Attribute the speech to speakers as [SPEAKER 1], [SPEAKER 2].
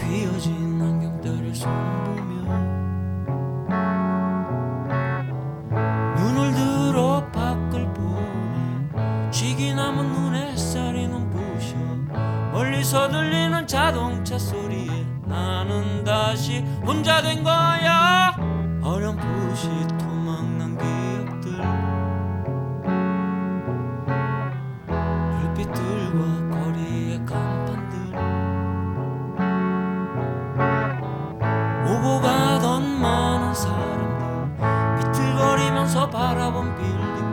[SPEAKER 1] 찢어진 안경들을 손보며 눈을 들어 밖을 보니 쥐기 남은 눈에 햇살이 눈부셔 멀리서 들리는 자동차 소리에 나는 다시 혼자 된 거야 so para bumpilding